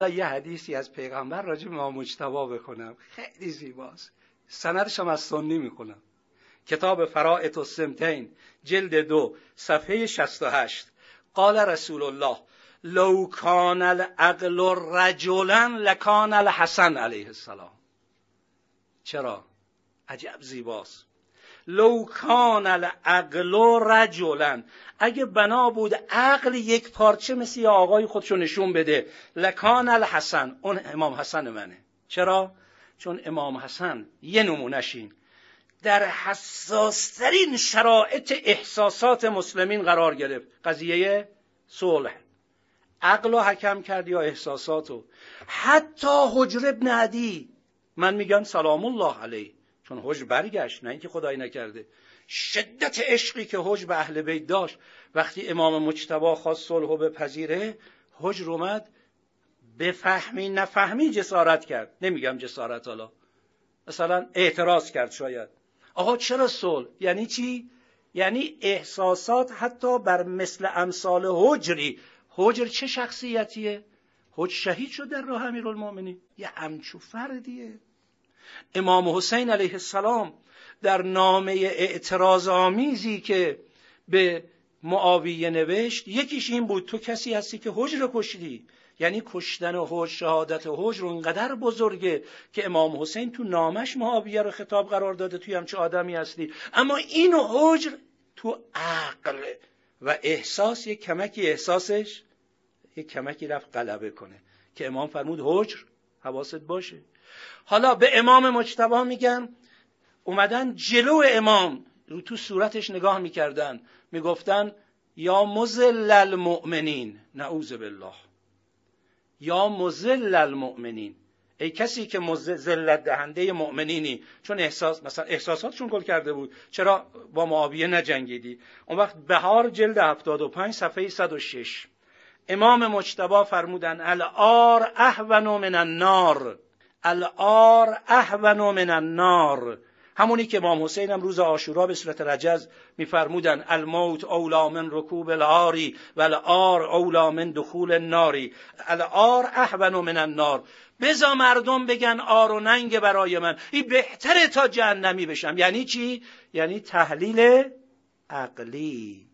یه حدیثی از پیغمبر راجع به مجتبا بکنم خیلی زیباست. هم از سنی می‌کنم کتاب فرائط و سمتین جلد دو صفحه 68 قال رسول الله لو کان العقل رجلا لکان الحسن علیه السلام. چرا؟ عجب زیباست. لو کان العقل رجلا اگه بنا بود عقل یک پارچه مثل آقای خودشو نشون بده لکان الحسن. اون امام حسن منه. چرا؟ چون امام حسن یه نمونشین در حساسترین شرایط احساسات مسلمین قرار گرفت. قضیه صلح. عقل و حکم کرد یا احساساتو. حتی حجر ابن عدی. من میگم سلام الله علیه. چون حجر برگشت نه اینکه خدایی نکرده. شدت عشقی که حجر به اهل بیت داشت. وقتی امام مجتبا خواست صلح و بپذیره حجر اومد بفهمی نفهمی جسارت کرد. نمیگم جسارت حالا. مثلا اعتراض کرد شاید. آقا چرا صلح؟ یعنی چی؟ یعنی احساسات حتی بر مثل امثال حجری. حجر چه شخصیتیه؟ حج شهید شد در راه امیرالمومنین یه همچو فردیه. امام حسین علیه السلام در نامه اعتراض آمیزی که به معاویه نوشت یکیش این بود تو کسی هستی که حجر کشیدی؟ یعنی کشتن و حج شهادت و حجر اونقدر بزرگه که امام حسین تو نامش معاویه رو خطاب قرار داده توی همچه آدمی هستی. اما این حجر تو عقل و احساس یک کمکی احساسش یک کمکی رفت غلبه کنه که امام فرمود حجر. حواست باشه. حالا به امام مجتبا میگن اومدن جلو امام رو تو صورتش نگاه می‌کردن. می‌گفتن یا مزل المؤمنین نعوذ بالله. یا مزل المؤمنین. ای کسی که ذلت دهنده مؤمنینی. چون احساس مثلا احساساتشون گل کرده بود. چرا با معاویه نجنگیدی؟ اون وقت بهار جلد 75 صفحه 106 امام مجتبا فرمودن الار احون من النار. الار احون من النار. همونی که امام حسین هم روز آشورا به صورت رجز میفرمودن الموت اولا من رکوب العاری و الار اولا من دخول الناری الار احون من النار. بزا مردم بگن آر و ننگ برای من. این بهتره تا جهنمی بشم. یعنی چی؟ یعنی تحلیل عقلی.